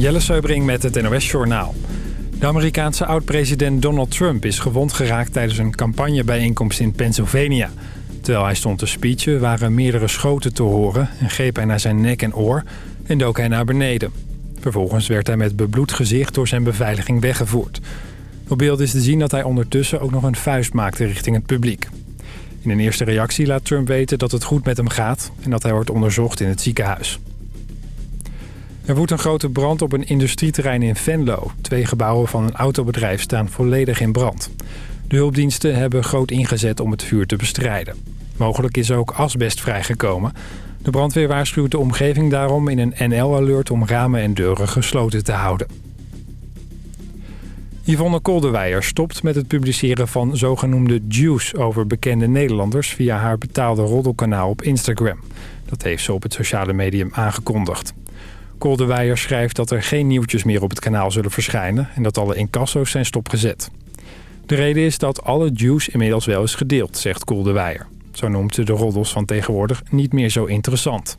Jelle Seubring met het NOS Journaal. De Amerikaanse oud-president Donald Trump is gewond geraakt tijdens een campagnebijeenkomst in Pennsylvania. Terwijl hij stond te speechen waren meerdere schoten te horen en greep hij naar zijn nek en oor en dook hij naar beneden. Vervolgens werd hij met bebloed gezicht door zijn beveiliging weggevoerd. Op beeld is te zien dat hij ondertussen ook nog een vuist maakte richting het publiek. In een eerste reactie laat Trump weten dat het goed met hem gaat en dat hij wordt onderzocht in het ziekenhuis. Er woedt een grote brand op een industrieterrein in Venlo. Twee gebouwen van een autobedrijf staan volledig in brand. De hulpdiensten hebben groot ingezet om het vuur te bestrijden. Mogelijk is ook asbest vrijgekomen. De brandweer waarschuwt de omgeving daarom in een NL-alert om ramen en deuren gesloten te houden. Yvonne Kolderweijer stopt met het publiceren van zogenoemde juice over bekende Nederlanders via haar betaalde roddelkanaal op Instagram. Dat heeft ze op het sociale medium aangekondigd. Kolderweijer schrijft dat er geen nieuwtjes meer op het kanaal zullen verschijnen... en dat alle incasso's zijn stopgezet. De reden is dat alle juice inmiddels wel is gedeeld, zegt Kolderweijer. Zo noemt ze de roddels van tegenwoordig niet meer zo interessant.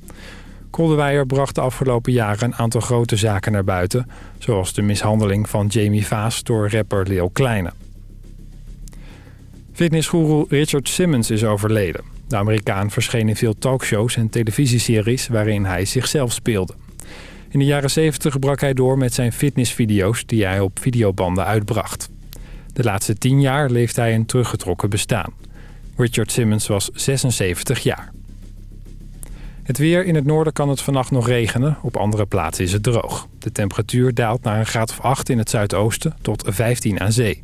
Kolderweijer bracht de afgelopen jaren een aantal grote zaken naar buiten... zoals de mishandeling van Jamie Vaas door rapper Leo Kleine. Fitnessguru Richard Simmons is overleden. De Amerikaan verscheen in veel talkshows en televisieseries waarin hij zichzelf speelde. In de jaren 70 brak hij door met zijn fitnessvideo's die hij op videobanden uitbracht. De laatste tien jaar leeft hij een teruggetrokken bestaan. Richard Simmons was 76 jaar. Het weer in het noorden kan het vannacht nog regenen. Op andere plaatsen is het droog. De temperatuur daalt naar een graad of 8 in het zuidoosten tot 15 aan zee.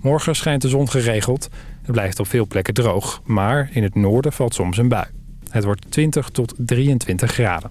Morgen schijnt de zon geregeld. Het blijft op veel plekken droog. Maar in het noorden valt soms een bui. Het wordt 20 tot 23 graden.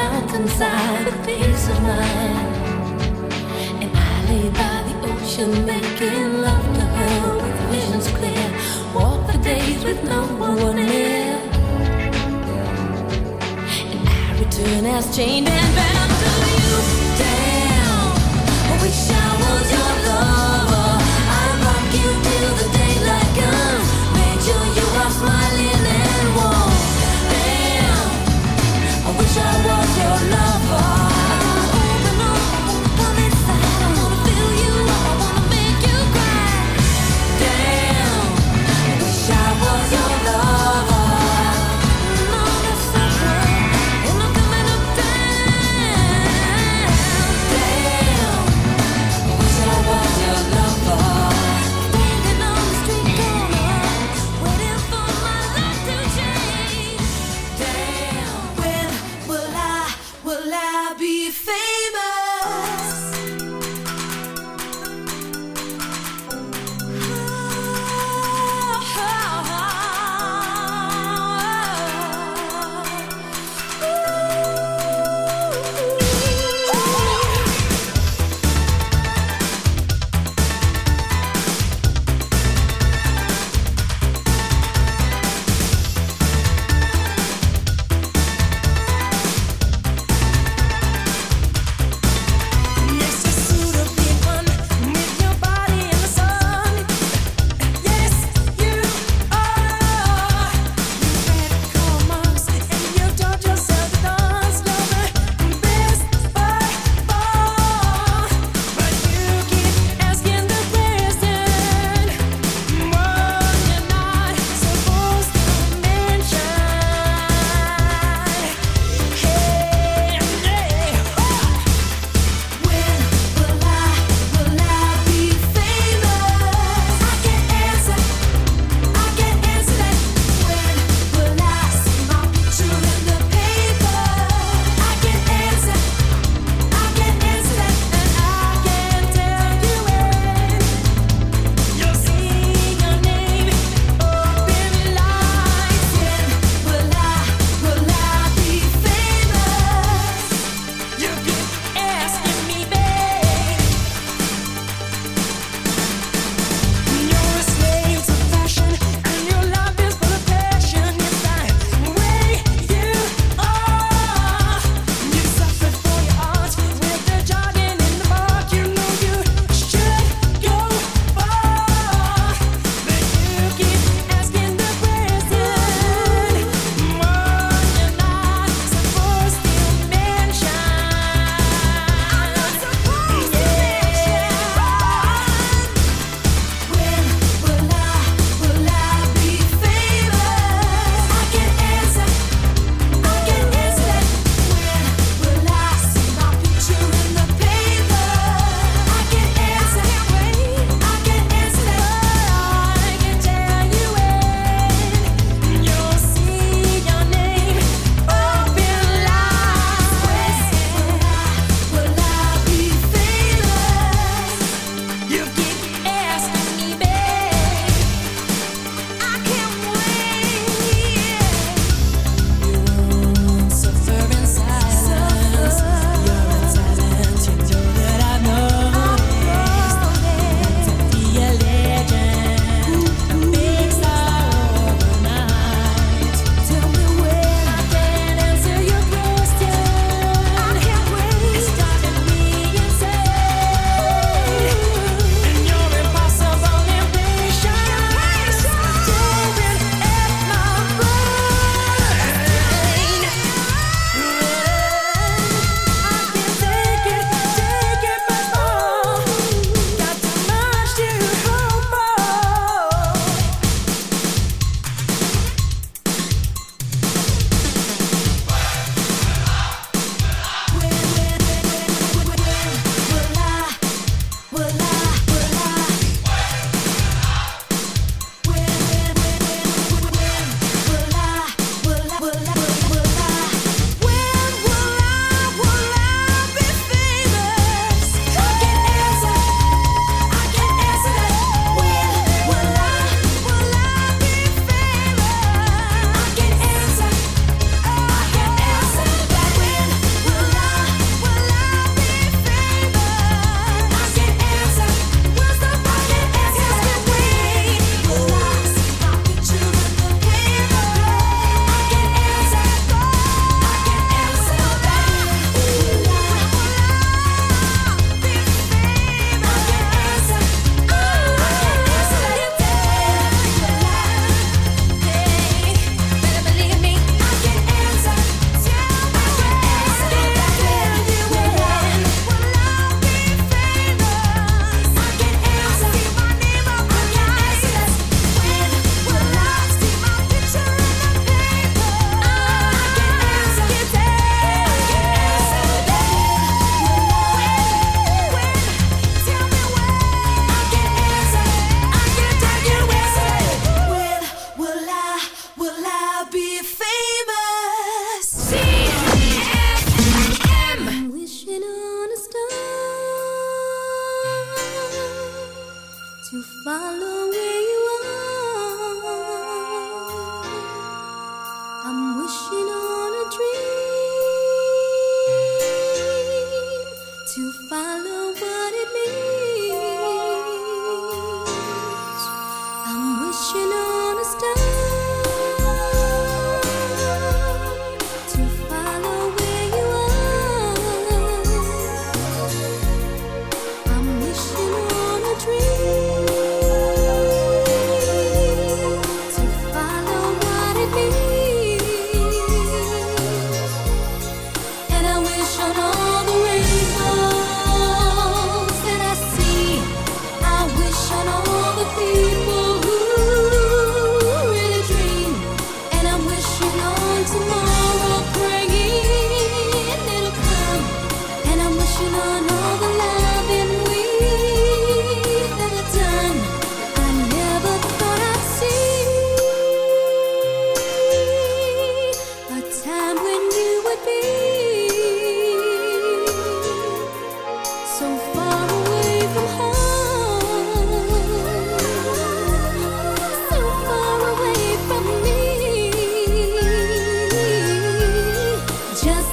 mountainside with peace of mind. And I lay by the ocean making love to her with visions clear. Walk the days with no one near. And I return as chained and bound to you. Damn, I wish I was your lover. I rock you till the daylight comes. Make sure you are smiling and warm. Damn, I wish I was.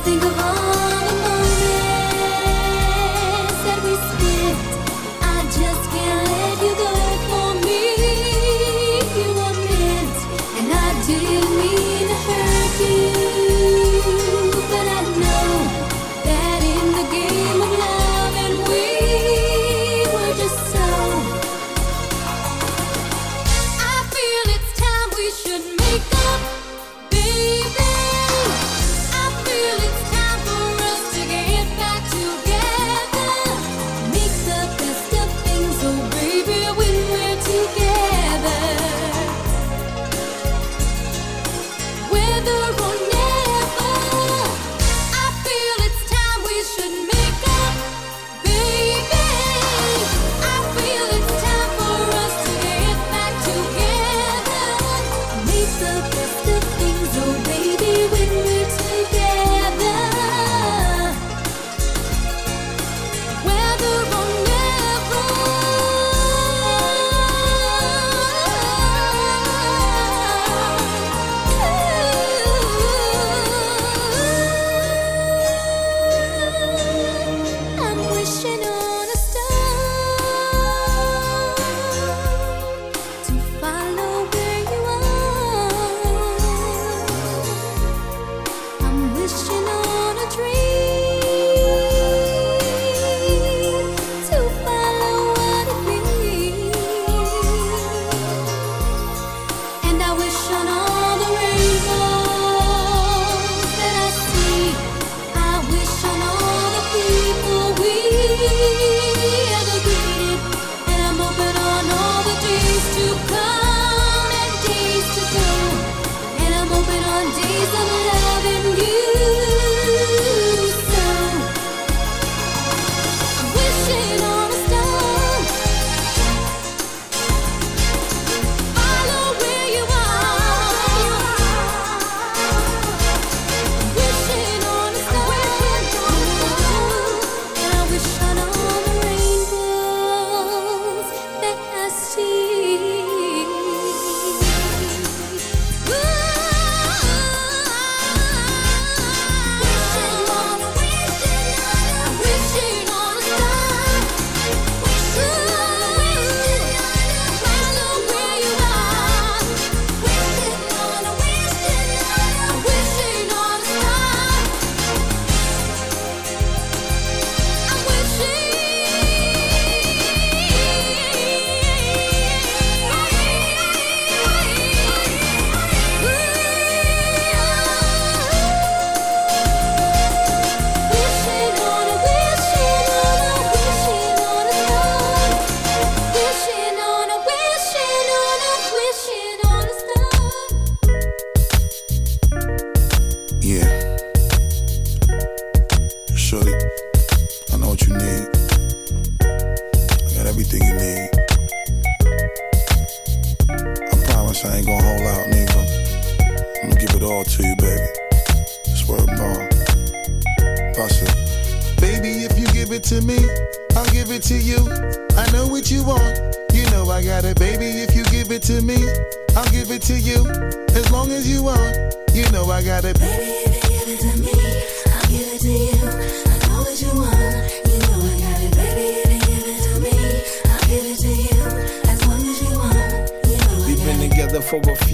Think of all for a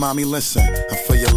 mommy, listen. I feel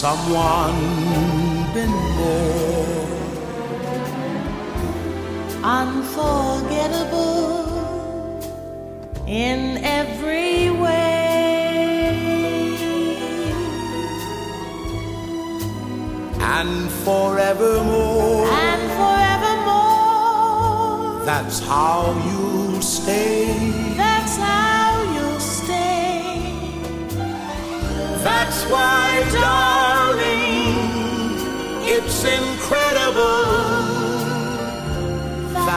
someone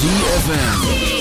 ZFM.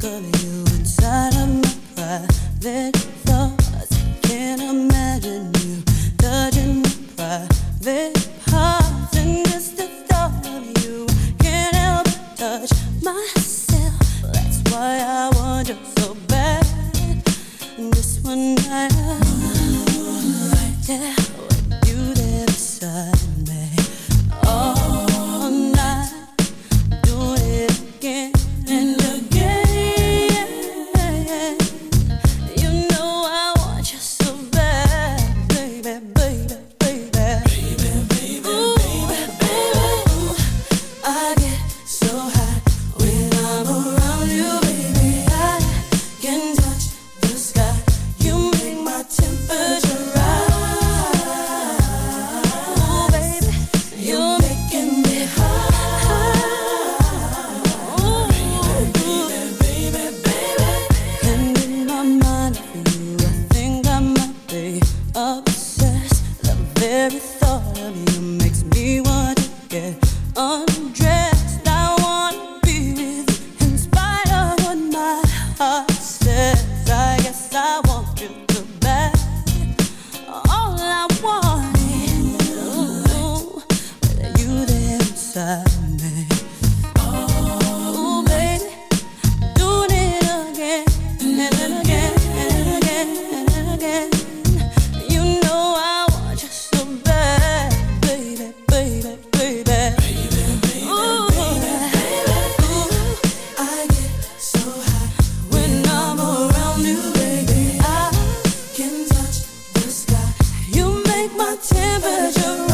Girl, you inside of my private temperature rise.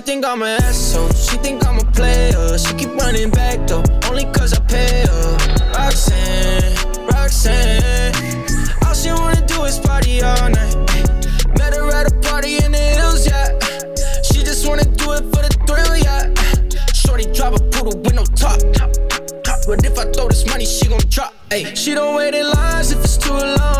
She think I'm an asshole, she think I'm a player. She keep running back though, only cause I pay her. Roxanne, Roxanne, all she wanna do is party all night. Met her at a party in the hills, yeah. She just wanna do it for the thrill, yeah. Shorty drive a poodle with no top. But if I throw this money, she gon' drop. Ay. She don't wait in lines if it's too long.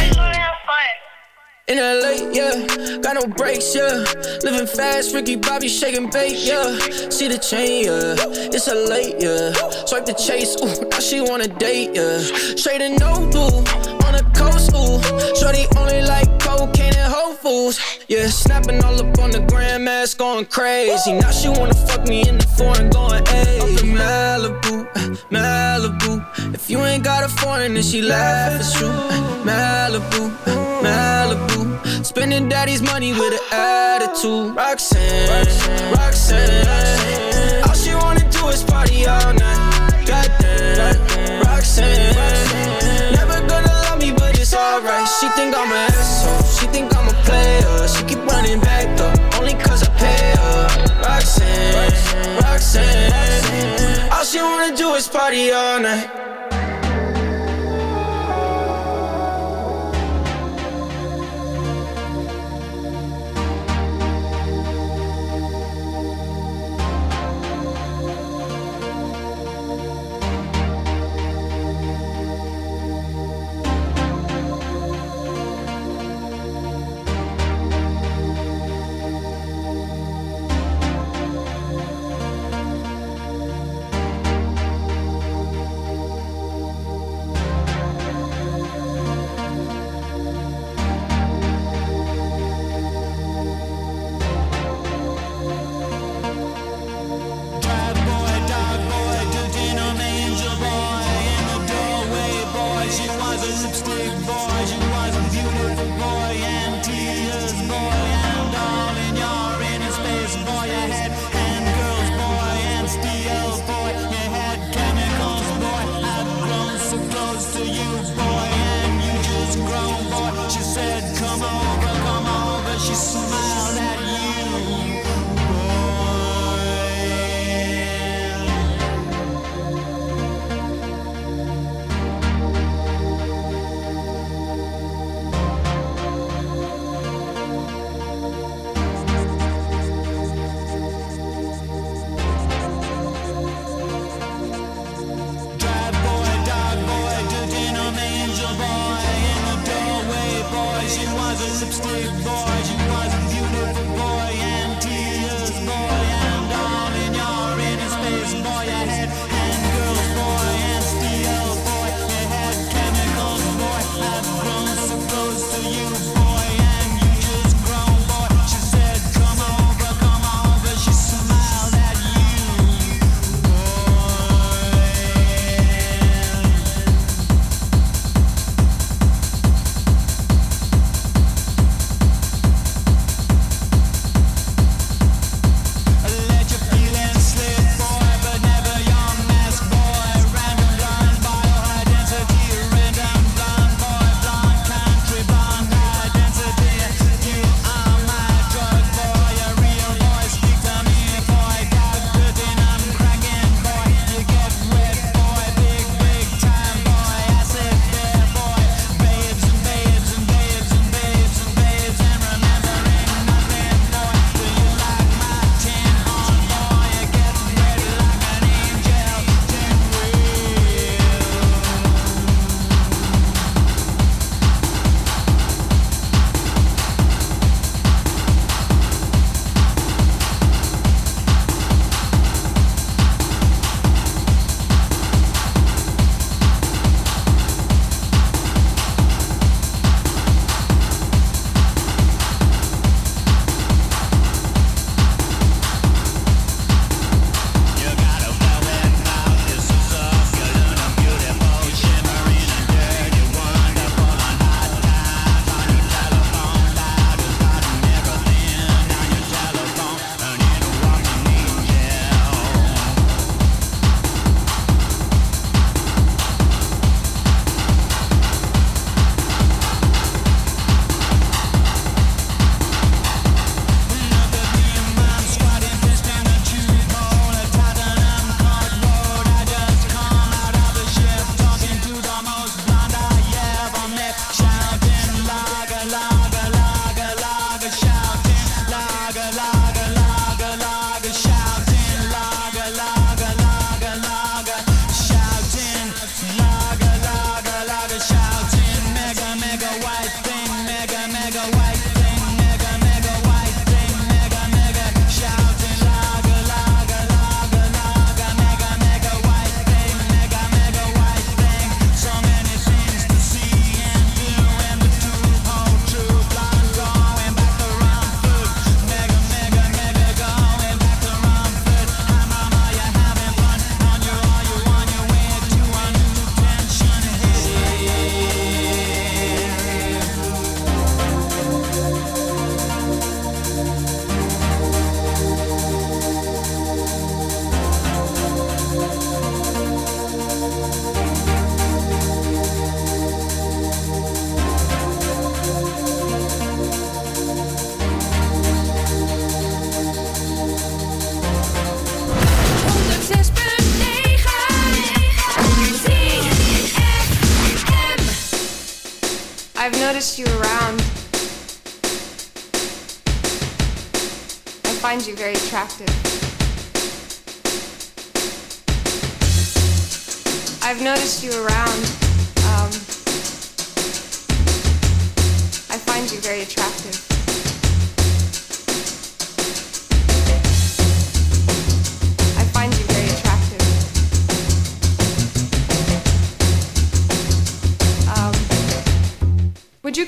In LA, yeah, got no brakes, yeah. Living fast, Ricky Bobby shaking bait, yeah. See the chain, yeah. It's a late, yeah. Swipe the chase, ooh, now she wanna date, yeah. Straight and no blue, on the coast, ooh. Shorty only like cocaine and hoe fools, yeah. Snapping all up on the grandmas, going crazy. Now she wanna fuck me in the foreign, going, hey, Malibu. Malibu. If you ain't got a foreign, then she laugh if it's true. Malibu, Malibu. Spending daddy's money with an attitude. Roxanne, Roxanne, All she wanna do is party all night. Goddamn, Roxanne. Roxanne. Never gonna love me, but it's alright. She think I'm an asshole. She think I'm a player. She keep running back though, only cause I pay her. Roxanne, Roxanne. Roxanne she wanna do is party all night.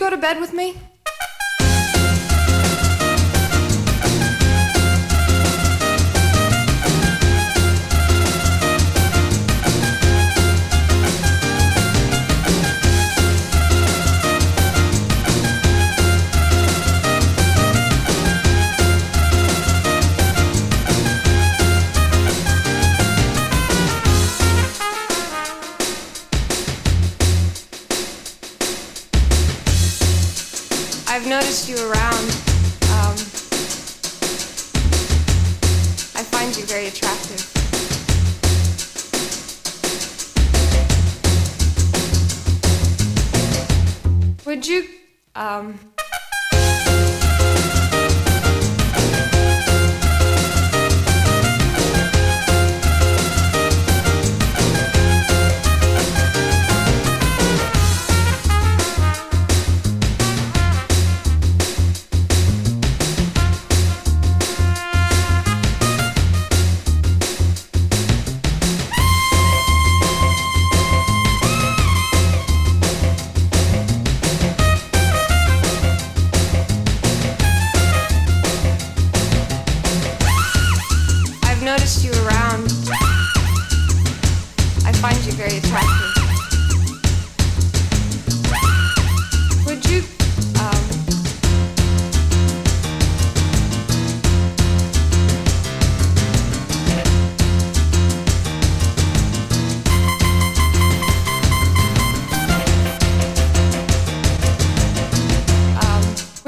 go to bed with me?